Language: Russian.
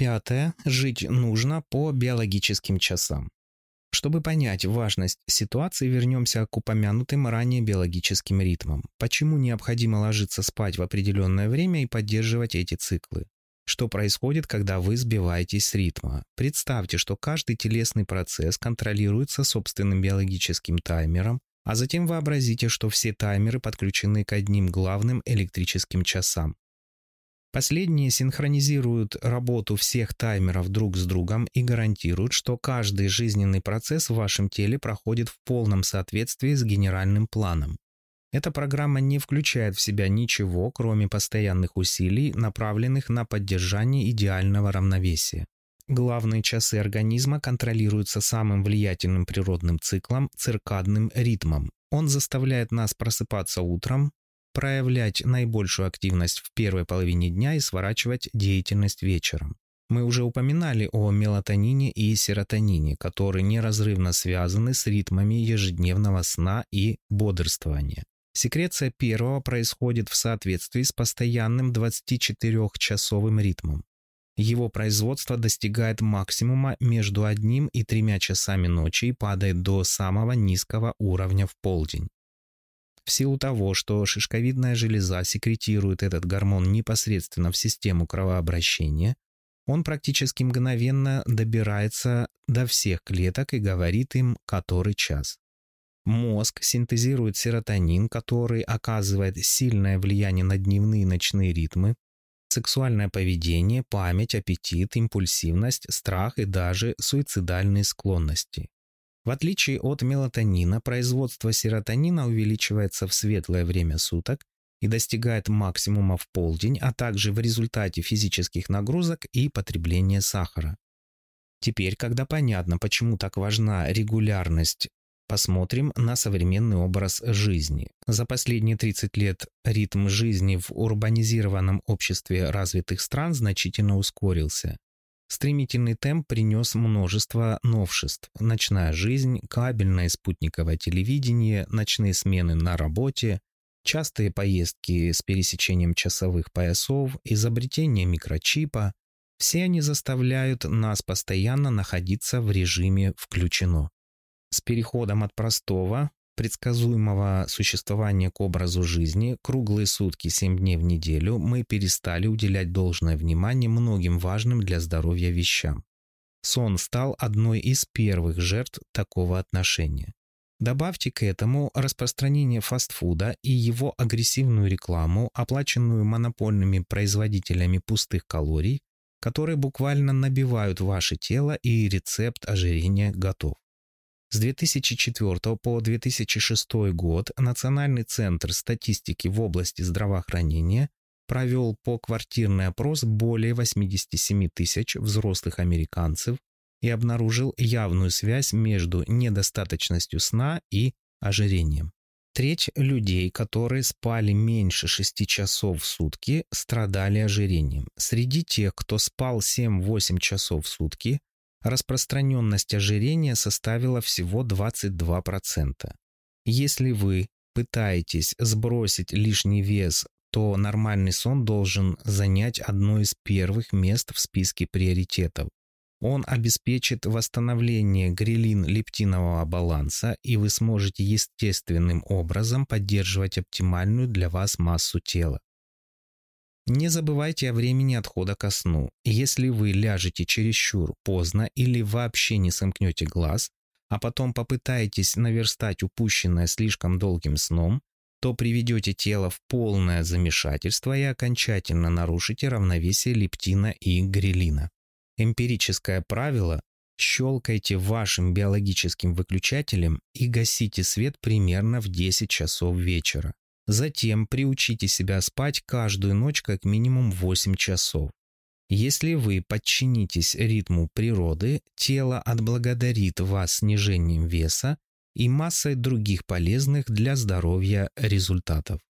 Пятое. Жить нужно по биологическим часам. Чтобы понять важность ситуации, вернемся к упомянутым ранее биологическим ритмам. Почему необходимо ложиться спать в определенное время и поддерживать эти циклы? Что происходит, когда вы сбиваетесь с ритма? Представьте, что каждый телесный процесс контролируется собственным биологическим таймером, а затем вообразите, что все таймеры подключены к одним главным электрическим часам. Последние синхронизируют работу всех таймеров друг с другом и гарантируют, что каждый жизненный процесс в вашем теле проходит в полном соответствии с генеральным планом. Эта программа не включает в себя ничего, кроме постоянных усилий, направленных на поддержание идеального равновесия. Главные часы организма контролируются самым влиятельным природным циклом – циркадным ритмом. Он заставляет нас просыпаться утром, проявлять наибольшую активность в первой половине дня и сворачивать деятельность вечером. Мы уже упоминали о мелатонине и серотонине, которые неразрывно связаны с ритмами ежедневного сна и бодрствования. Секреция первого происходит в соответствии с постоянным 24-часовым ритмом. Его производство достигает максимума между одним и тремя часами ночи и падает до самого низкого уровня в полдень. В силу того, что шишковидная железа секретирует этот гормон непосредственно в систему кровообращения, он практически мгновенно добирается до всех клеток и говорит им, который час. Мозг синтезирует серотонин, который оказывает сильное влияние на дневные и ночные ритмы, сексуальное поведение, память, аппетит, импульсивность, страх и даже суицидальные склонности. В отличие от мелатонина, производство серотонина увеличивается в светлое время суток и достигает максимума в полдень, а также в результате физических нагрузок и потребления сахара. Теперь, когда понятно, почему так важна регулярность, посмотрим на современный образ жизни. За последние 30 лет ритм жизни в урбанизированном обществе развитых стран значительно ускорился. Стремительный темп принес множество новшеств. Ночная жизнь, кабельное спутниковое телевидение, ночные смены на работе, частые поездки с пересечением часовых поясов, изобретение микрочипа – все они заставляют нас постоянно находиться в режиме «включено». С переходом от простого, предсказуемого существования к образу жизни круглые сутки 7 дней в неделю мы перестали уделять должное внимание многим важным для здоровья вещам. Сон стал одной из первых жертв такого отношения. Добавьте к этому распространение фастфуда и его агрессивную рекламу, оплаченную монопольными производителями пустых калорий, которые буквально набивают ваше тело и рецепт ожирения готов. С 2004 по 2006 год Национальный центр статистики в области здравоохранения провел по-квартирный опрос более 87 тысяч взрослых американцев и обнаружил явную связь между недостаточностью сна и ожирением. Треть людей, которые спали меньше 6 часов в сутки, страдали ожирением. Среди тех, кто спал 7-8 часов в сутки – распространенность ожирения составила всего 22%. Если вы пытаетесь сбросить лишний вес, то нормальный сон должен занять одно из первых мест в списке приоритетов. Он обеспечит восстановление грилин-лептинового баланса, и вы сможете естественным образом поддерживать оптимальную для вас массу тела. Не забывайте о времени отхода ко сну. Если вы ляжете чересчур поздно или вообще не сомкнете глаз, а потом попытаетесь наверстать упущенное слишком долгим сном, то приведете тело в полное замешательство и окончательно нарушите равновесие лептина и грелина. Эмпирическое правило щелкайте вашим биологическим выключателем и гасите свет примерно в 10 часов вечера. Затем приучите себя спать каждую ночь как минимум 8 часов. Если вы подчинитесь ритму природы, тело отблагодарит вас снижением веса и массой других полезных для здоровья результатов.